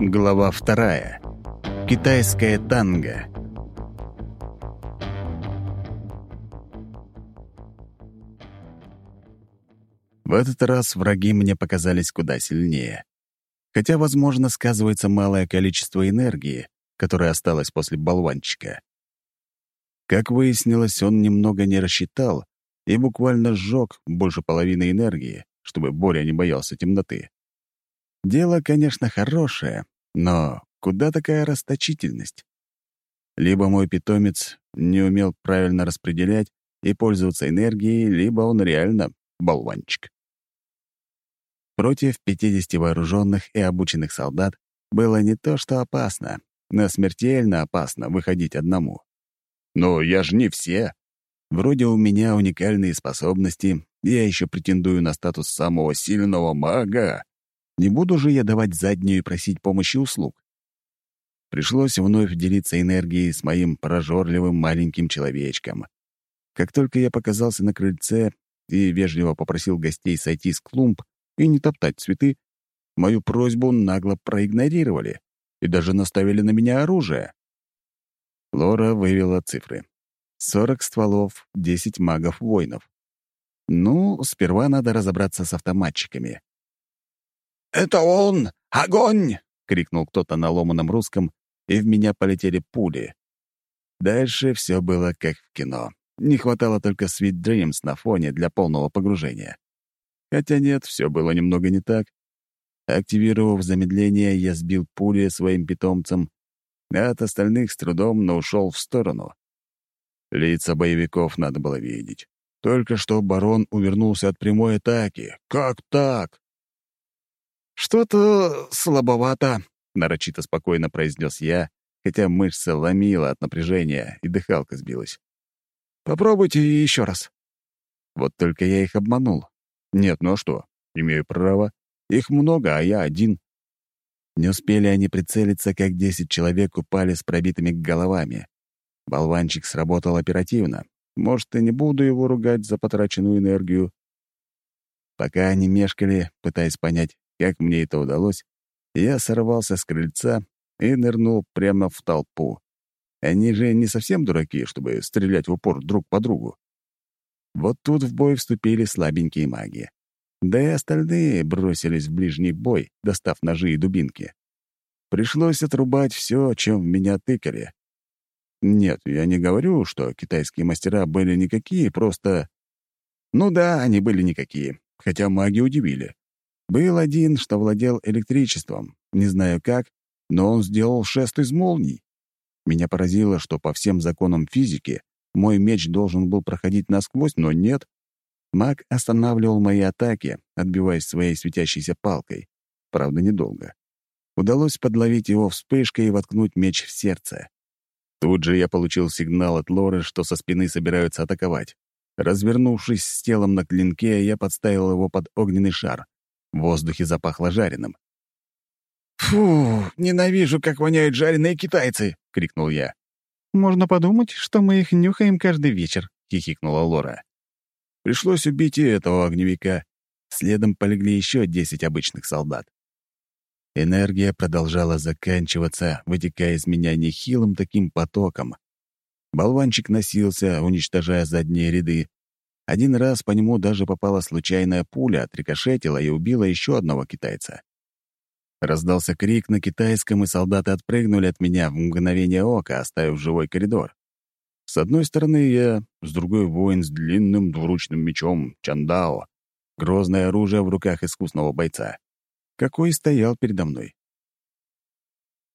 Глава вторая. Китайская танго. В этот раз враги мне показались куда сильнее. Хотя, возможно, сказывается малое количество энергии, которое осталось после болванчика. Как выяснилось, он немного не рассчитал и буквально сжег больше половины энергии, чтобы Боря не боялся темноты. Дело, конечно, хорошее, но куда такая расточительность? Либо мой питомец не умел правильно распределять и пользоваться энергией, либо он реально болванчик. Против 50 вооруженных и обученных солдат было не то что опасно, но смертельно опасно выходить одному. Но я же не все. Вроде у меня уникальные способности, я еще претендую на статус самого сильного мага. Не буду же я давать заднюю и просить помощи услуг. Пришлось вновь делиться энергией с моим прожорливым маленьким человечком. Как только я показался на крыльце и вежливо попросил гостей сойти с клумб и не топтать цветы, мою просьбу нагло проигнорировали и даже наставили на меня оружие. Лора вывела цифры. 40 стволов, 10 магов-воинов. Ну, сперва надо разобраться с автоматчиками. «Это он! Огонь!» — крикнул кто-то на ломаном русском, и в меня полетели пули. Дальше все было как в кино. Не хватало только Sweet Dreams на фоне для полного погружения. Хотя нет, все было немного не так. Активировав замедление, я сбил пули своим питомцем, а от остальных с трудом, но ушел в сторону. Лица боевиков надо было видеть. Только что барон увернулся от прямой атаки. Как так? «Что-то слабовато», — нарочито спокойно произнес я, хотя мышцы ломила от напряжения, и дыхалка сбилась. «Попробуйте еще раз». Вот только я их обманул. Нет, ну а что? Имею право. Их много, а я один. Не успели они прицелиться, как десять человек упали с пробитыми головами. Болванчик сработал оперативно. Может, и не буду его ругать за потраченную энергию. Пока они мешкали, пытаясь понять, как мне это удалось, я сорвался с крыльца и нырнул прямо в толпу. Они же не совсем дураки, чтобы стрелять в упор друг по другу. Вот тут в бой вступили слабенькие маги. Да и остальные бросились в ближний бой, достав ножи и дубинки. Пришлось отрубать все, чем меня тыкали. Нет, я не говорю, что китайские мастера были никакие, просто... Ну да, они были никакие, хотя маги удивили. Был один, что владел электричеством, не знаю как, но он сделал шест из молний. Меня поразило, что по всем законам физики мой меч должен был проходить насквозь, но нет. Маг останавливал мои атаки, отбиваясь своей светящейся палкой. Правда, недолго. Удалось подловить его вспышкой и воткнуть меч в сердце. Тут же я получил сигнал от Лоры, что со спины собираются атаковать. Развернувшись с телом на клинке, я подставил его под огненный шар — в воздухе запахло жареным. «Фу, ненавижу, как воняют жареные китайцы!» — крикнул я. «Можно подумать, что мы их нюхаем каждый вечер», — хихикнула Лора. Пришлось убить и этого огневика. Следом полегли еще десять обычных солдат. Энергия продолжала заканчиваться, вытекая из меня нехилым таким потоком. Болванчик носился, уничтожая задние ряды, один раз по нему даже попала случайная пуля, отрикошетила и убила еще одного китайца. Раздался крик на китайском, и солдаты отпрыгнули от меня в мгновение ока, оставив живой коридор. С одной стороны я, с другой — воин с длинным двуручным мечом, чандао, грозное оружие в руках искусного бойца. Какой стоял передо мной.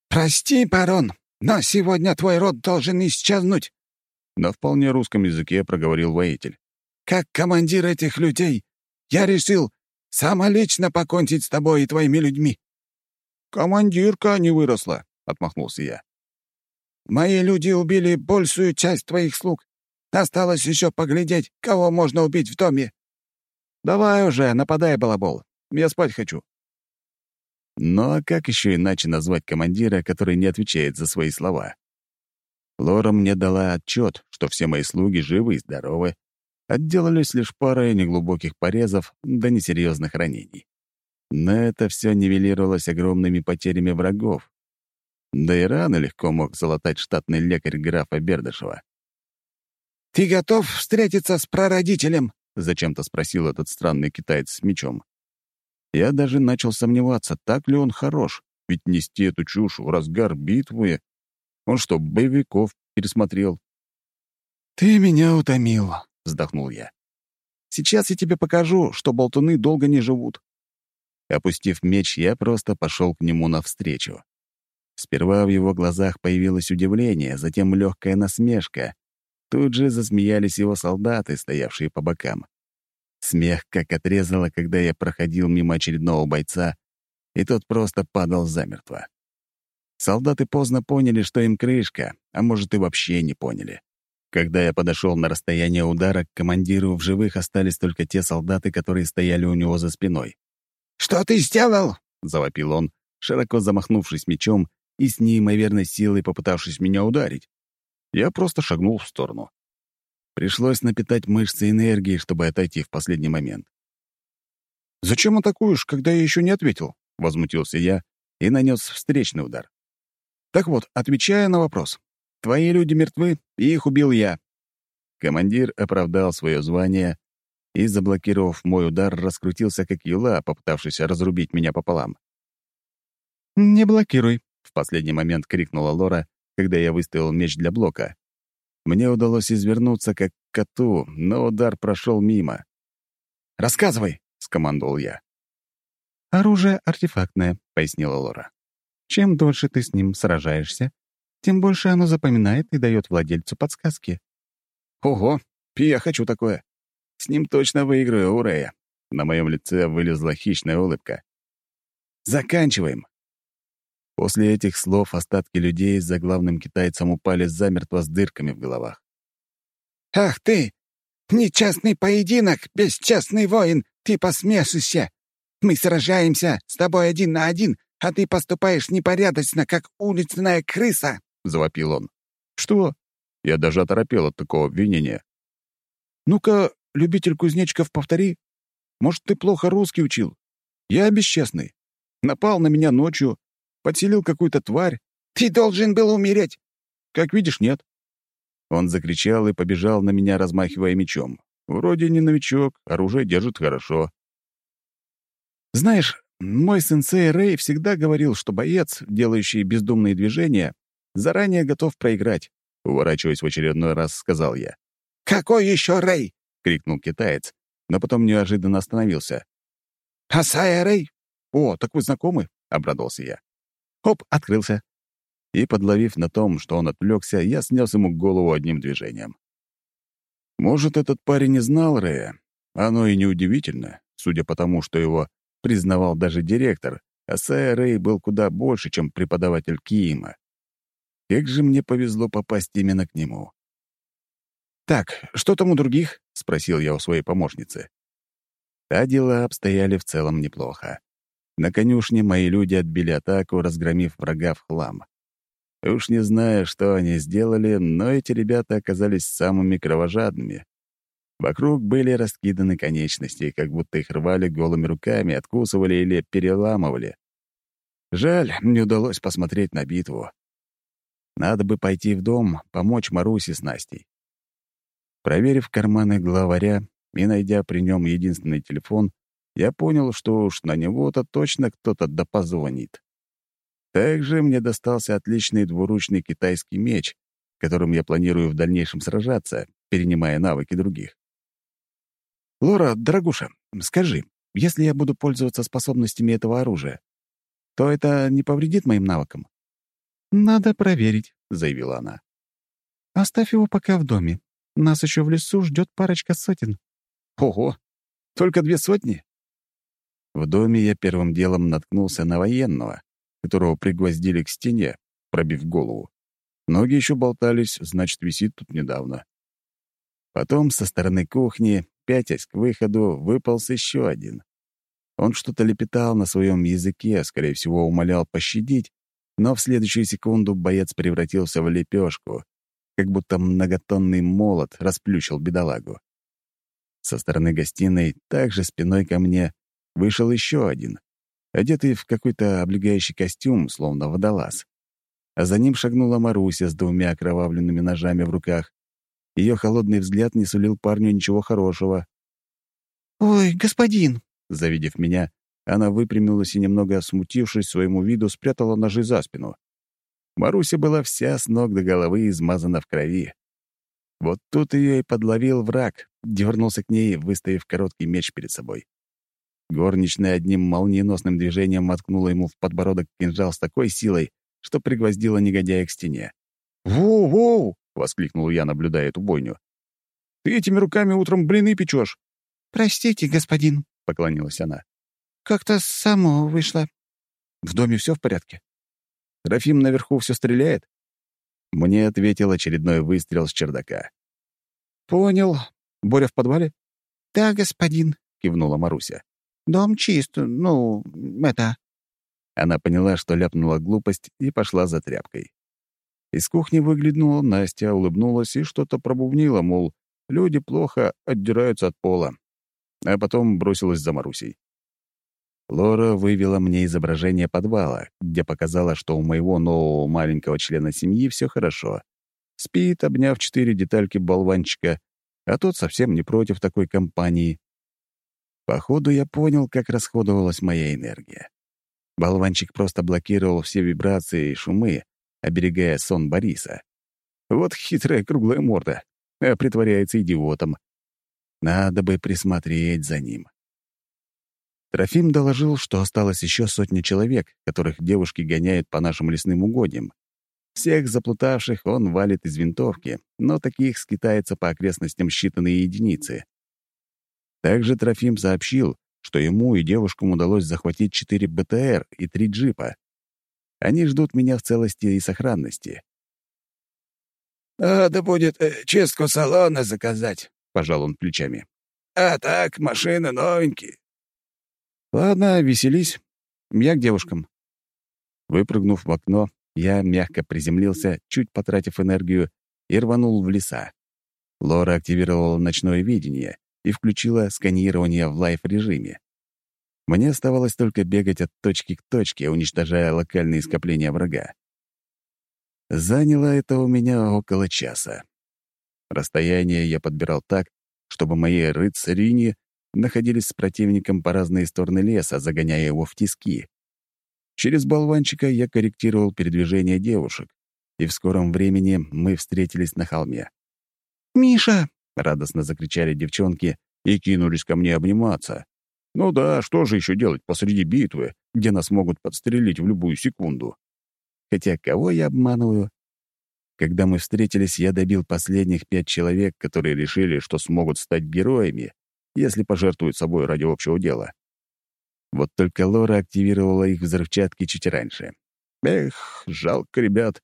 «Прости, барон, но сегодня твой род должен исчезнуть!» На вполне русском языке проговорил воитель. Как командир этих людей, я решил самолично покончить с тобой и твоими людьми». «Командирка не выросла», — отмахнулся я. «Мои люди убили большую часть твоих слуг. Осталось еще поглядеть, кого можно убить в доме». «Давай уже, нападай, балабол. Я спать хочу». Ну а как еще иначе назвать командира, который не отвечает за свои слова? Лора мне дала отчет, что все мои слуги живы и здоровы, Отделались лишь парой неглубоких порезов да несерьезных ранений. Но это все нивелировалось огромными потерями врагов. Да и рано легко мог залатать штатный лекарь графа Бердышева. «Ты готов встретиться с прародителем?» — зачем-то спросил этот странный китаец с мечом. Я даже начал сомневаться, так ли он хорош, ведь нести эту чушь в разгар битвы... Он что, боевиков пересмотрел? «Ты меня утомил», — вздохнул я. «Сейчас я тебе покажу, что болтуны долго не живут». Опустив меч, я просто пошел к нему навстречу. Сперва в его глазах появилось удивление, затем легкая насмешка, Тут же засмеялись его солдаты, стоявшие по бокам. Смех как отрезало, когда я проходил мимо очередного бойца, и тот просто падал замертво. Солдаты поздно поняли, что им крышка, а может и вообще не поняли. Когда я подошел на расстояние удара, к командиру в живых остались только те солдаты, которые стояли у него за спиной. «Что ты сделал?» — завопил он, широко замахнувшись мечом и с неимоверной силой попытавшись меня ударить. Я просто шагнул в сторону. Пришлось напитать мышцы энергией, чтобы отойти в последний момент. «Зачем атакуешь, когда я еще не ответил?» — возмутился я и нанес встречный удар. «Так вот, отвечая на вопрос. Твои люди мертвы, и их убил я». Командир оправдал свое звание и, заблокировав мой удар, раскрутился как юла, попытавшись разрубить меня пополам. «Не блокируй», — в последний момент крикнула Лора когда я выставил меч для блока. Мне удалось извернуться как коту, но удар прошел мимо. «Рассказывай!» — скомандовал я. «Оружие артефактное», — пояснила Лора. «Чем дольше ты с ним сражаешься, тем больше оно запоминает и дает владельцу подсказки». «Ого! Я хочу такое! С ним точно выиграю у Рэя». На моем лице вылезла хищная улыбка. «Заканчиваем!» После этих слов остатки людей за главным китайцем упали замертво с дырками в головах. «Ах ты! Нечестный поединок, бесчестный воин! Ты посмешишься! Мы сражаемся с тобой один на один, а ты поступаешь непорядочно, как уличная крыса!» — завопил он. «Что?» Я даже оторопел от такого обвинения. «Ну-ка, любитель кузнечиков, повтори. Может, ты плохо русский учил? Я бесчестный. Напал на меня ночью, Подселил какую-то тварь. Ты должен был умереть. Как видишь, нет. Он закричал и побежал на меня, размахивая мечом. Вроде не новичок, оружие держит хорошо. Знаешь, мой сенсей Рэй всегда говорил, что боец, делающий бездумные движения, заранее готов проиграть. Уворачиваясь в очередной раз, сказал я. «Какой еще Рэй?» — крикнул китаец, но потом неожиданно остановился. «Асая Рэй?» «О, так вы знакомы?» — обрадовался я. Хоп, открылся. И, подловив на том, что он отвлекся, я снес ему голову одним движением. Может, этот парень не знал Рэя? Оно и неудивительно, судя по тому, что его признавал даже директор, а Сая Рэй был куда больше, чем преподаватель Киима. Как же мне повезло попасть именно к нему. «Так, что там у других?» — спросил я у своей помощницы. А дела обстояли в целом неплохо. На конюшне мои люди отбили атаку, разгромив врага в хлам. Уж не знаю, что они сделали, но эти ребята оказались самыми кровожадными. Вокруг были раскиданы конечности, как будто их рвали голыми руками, откусывали или переламывали. Жаль, не удалось посмотреть на битву. Надо бы пойти в дом, помочь Марусе с Настей. Проверив карманы главаря и найдя при нем единственный телефон, я понял, что уж на него-то точно кто-то допозвонит. Также мне достался отличный двуручный китайский меч, которым я планирую в дальнейшем сражаться, перенимая навыки других. «Лора, дорогуша, скажи, если я буду пользоваться способностями этого оружия, то это не повредит моим навыкам?» «Надо проверить», — заявила она. «Оставь его пока в доме. Нас еще в лесу ждет парочка сотен». «Ого! Только две сотни? В доме я первым делом наткнулся на военного, которого пригвоздили к стене, пробив голову. Ноги еще болтались, значит, висит тут недавно. Потом со стороны кухни, пятясь к выходу, выполз еще один. Он что-то лепетал на своем языке, скорее всего, умолял пощадить, но в следующую секунду боец превратился в лепешку, как будто многотонный молот расплющил бедолагу. Со стороны гостиной, также спиной ко мне, вышел еще один, одетый в какой-то облегающий костюм, словно водолаз. А за ним шагнула Маруся с двумя окровавленными ножами в руках. Ее холодный взгляд не сулил парню ничего хорошего. «Ой, господин!» Завидев меня, она выпрямилась и, немного смутившись своему виду, спрятала ножи за спину. Маруся была вся с ног до головы измазана в крови. Вот тут ее и подловил враг, дернулся к ней, выставив короткий меч перед собой. Горничная одним молниеносным движением воткнула ему в подбородок кинжал с такой силой, что пригвоздила негодяя к стене. «Воу-воу!» — воскликнул я, наблюдая эту бойню. «Ты этими руками утром блины печешь?» «Простите, господин», — поклонилась она. «Как-то само вышло». «В доме все в порядке? Рафим наверху все стреляет?» Мне ответил очередной выстрел с чердака. «Понял. Боря в подвале?» «Да, господин», — кивнула Маруся. «Дом чист, ну, это...» Она поняла, что ляпнула глупость, и пошла за тряпкой. Из кухни выглянула Настя, улыбнулась и что-то пробубнила, мол, люди плохо отдираются от пола. А потом бросилась за Марусей. Лора вывела мне изображение подвала, где показала, что у моего нового маленького члена семьи все хорошо. Спит, обняв четыре детальки болванчика, а тот совсем не против такой компании. Походу, я понял, как расходовалась моя энергия. Болванчик просто блокировал все вибрации и шумы, оберегая сон Бориса. Вот хитрая круглая морда, а притворяется идиотом. Надо бы присмотреть за ним. Трофим доложил, что осталось еще сотня человек, которых девушки гоняют по нашим лесным угодьям. Всех заплутавших он валит из винтовки, но таких скитается по окрестностям считанные единицы. Также Трофим сообщил, что ему и девушкам удалось захватить четыре БТР и три джипа. Они ждут меня в целости и сохранности. «Надо будет э, чистку салона заказать», — пожал он плечами. «А так, машины новенькие. «Ладно, веселись. Я к девушкам». Выпрыгнув в окно, я мягко приземлился, чуть потратив энергию, и рванул в леса. Лора активировала ночное видение и включила сканирование в лайф-режиме. Мне оставалось только бегать от точки к точке, уничтожая локальные скопления врага. Заняло это у меня около часа. Расстояние я подбирал так, чтобы мои рыцаrini находились с противником по разные стороны леса, загоняя его в тиски. Через болванчика я корректировал передвижение девушек, и в скором времени мы встретились на холме. «Миша!» — радостно закричали девчонки и кинулись ко мне обниматься. Ну да, что же еще делать посреди битвы, где нас могут подстрелить в любую секунду? Хотя кого я обманываю? Когда мы встретились, я добил последних пять человек, которые решили, что смогут стать героями, если пожертвуют собой ради общего дела. Вот только Лора активировала их взрывчатки чуть раньше. Эх, жалко ребят.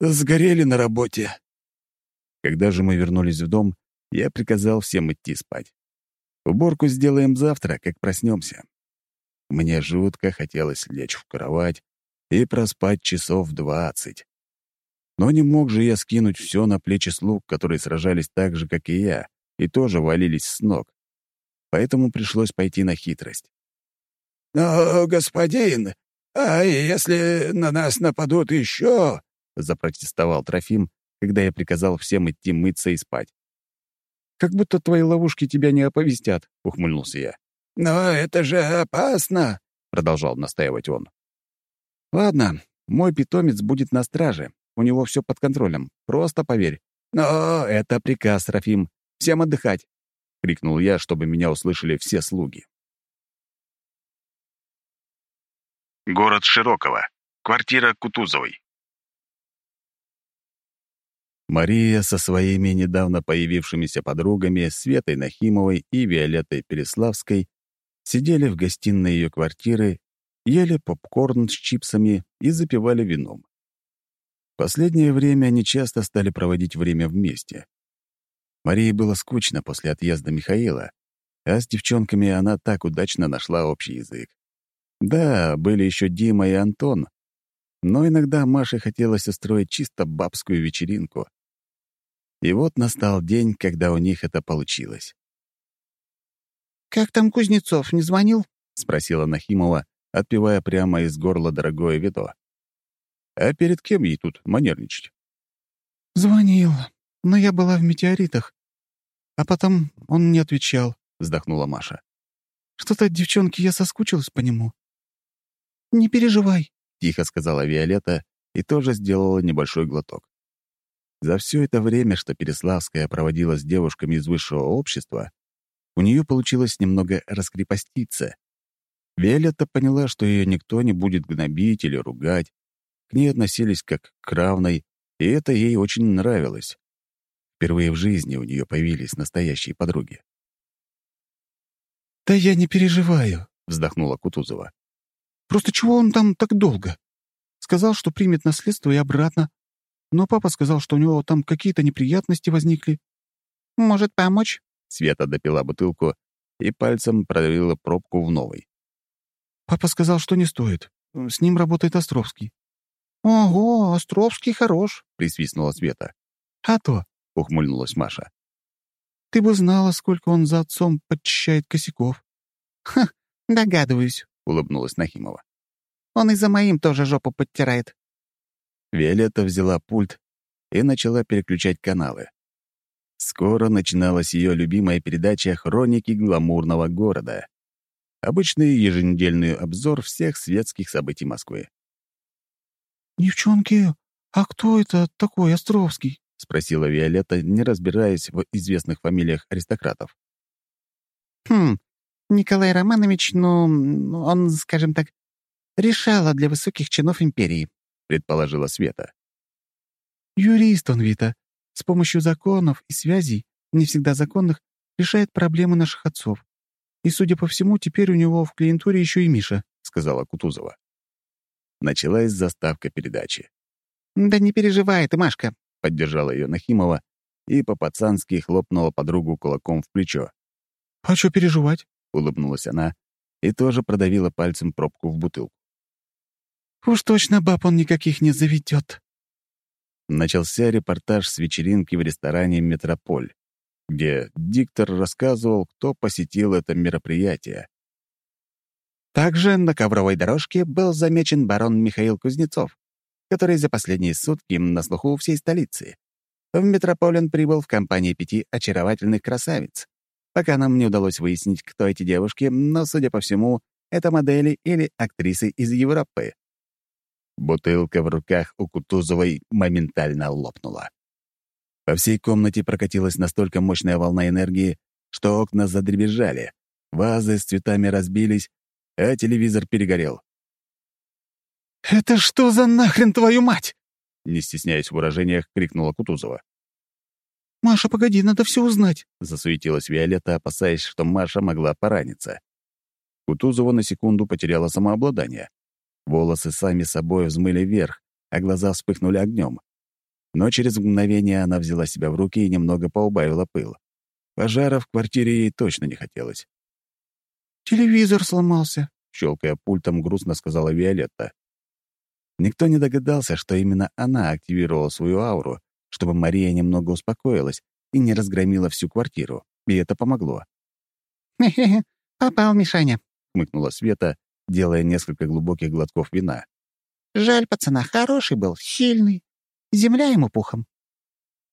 Сгорели на работе. Когда же мы вернулись в дом, я приказал всем идти спать. Уборку сделаем завтра, как проснемся. Мне жутко хотелось лечь в кровать и проспать часов двадцать. Но не мог же я скинуть все на плечи слуг, которые сражались так же, как и я, и тоже валились с ног поэтому пришлось пойти на хитрость. «Но, господин, а если на нас нападут еще?» — запротестовал Трофим, когда я приказал всем идти мыться и спать. «Как будто твои ловушки тебя не оповестят», — ухмыльнулся я. «Но это же опасно», — продолжал настаивать он. «Ладно, мой питомец будет на страже. У него все под контролем. Просто поверь. Но это приказ, Рафим. Всем отдыхать. — крикнул я, чтобы меня услышали все слуги. Город Широкого. Квартира Кутузовой. Мария со своими недавно появившимися подругами Светой Нахимовой и Виолеттой Переславской сидели в гостиной ее квартиры, ели попкорн с чипсами и запивали вином. Последнее время они часто стали проводить время вместе. Марии было скучно после отъезда Михаила, а с девчонками она так удачно нашла общий язык. Да, были еще Дима и Антон, но иногда Маше хотелось устроить чисто бабскую вечеринку. И вот настал день, когда у них это получилось. «Как там Кузнецов, не звонил?» — спросила Нахимова, отпивая прямо из горла дорогое вино. А перед кем ей тут манерничать? «Звонил, но я была в метеоритах. А потом он не отвечал», — вздохнула Маша. «Что-то, девчонки, я соскучилась по нему». «Не переживай», — тихо сказала Виолетта и тоже сделала небольшой глоток. За все это время, что Переславская проводила с девушками из высшего общества, у нее получилось немного раскрепоститься. Виолетта поняла, что ее никто не будет гнобить или ругать. К ней относились как к равной, и это ей очень нравилось. Впервые в жизни у нее появились настоящие подруги. «Да я не переживаю», — вздохнула Кутузова. «Просто чего он там так долго? Сказал, что примет наследство и обратно. Но папа сказал, что у него там какие-то неприятности возникли. Может, помочь?» Света допила бутылку и пальцем продавила пробку в новой. «Папа сказал, что не стоит. С ним работает Островский». «Ого, Островский хорош», — присвистнула Света. «А то», — ухмыльнулась Маша. «Ты бы знала, сколько он за отцом подчищает косяков». «Ха, догадываюсь», — улыбнулась Нахимова. «Он и за моим тоже жопу подтирает». Виолетта взяла пульт и начала переключать каналы. Скоро начиналась ее любимая передача «Хроники гламурного города». Обычный еженедельный обзор всех светских событий Москвы. «Девчонки, а кто это такой Островский?» — спросила Виолетта, не разбираясь в известных фамилиях аристократов. «Хм, Николай Романович, ну, он, скажем так, решала для высоких чинов империи», — предположила Света. «Юрист он, Вита, с помощью законов и связей, не всегда законных, решает проблемы наших отцов. И, судя по всему, теперь у него в клиентуре еще и Миша», — сказала Кутузова. Началась заставка передачи. «Да не переживай ты, Машка», — поддержала ее Нахимова и по-пацански хлопнула подругу кулаком в плечо. «А что переживать?» — улыбнулась она и тоже продавила пальцем пробку в бутылку. «Уж точно баб он никаких не заведет», начался репортаж с вечеринки в ресторане «Метрополь», где диктор рассказывал, кто посетил это мероприятие. Также на ковровой дорожке был замечен барон Михаил Кузнецов, который за последние сутки на слуху у всей столицы. В метрополь он прибыл в компании пяти очаровательных красавиц. Пока нам не удалось выяснить, кто эти девушки, но, судя по всему, это модели или актрисы из Европы. Бутылка в руках у Кутузовой моментально лопнула. По всей комнате прокатилась настолько мощная волна энергии, что окна задребезжали, вазы с цветами разбились, а телевизор перегорел. «Это что за нахрен твою мать?» Не стесняясь в выражениях, крикнула Кутузова. «Маша, погоди, надо все узнать», — засуетилась Виолетта, опасаясь, что Маша могла пораниться. Кутузова на секунду потеряла самообладание. Волосы сами собой взмыли вверх, а глаза вспыхнули огнем. Но через мгновение она взяла себя в руки и немного поубавила пыл. Пожара в квартире ей точно не хотелось. «Телевизор сломался», — щелкая пультом, грустно сказала Виолетта. Никто не догадался, что именно она активировала свою ауру, чтобы Мария немного успокоилась и не разгромила всю квартиру, и это помогло. «Хе-хе, попал Мишаня», — хмыкнула Света, делая несколько глубоких глотков вина. «Жаль пацана, хороший был, сильный. Земля ему пухом».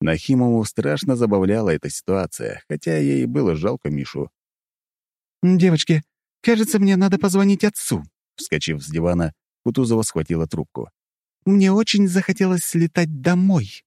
Нахимову страшно забавляла эта ситуация, хотя ей было жалко Мишу. «Девочки, кажется, мне надо позвонить отцу». Вскочив с дивана, Кутузова схватила трубку. «Мне очень захотелось слетать домой».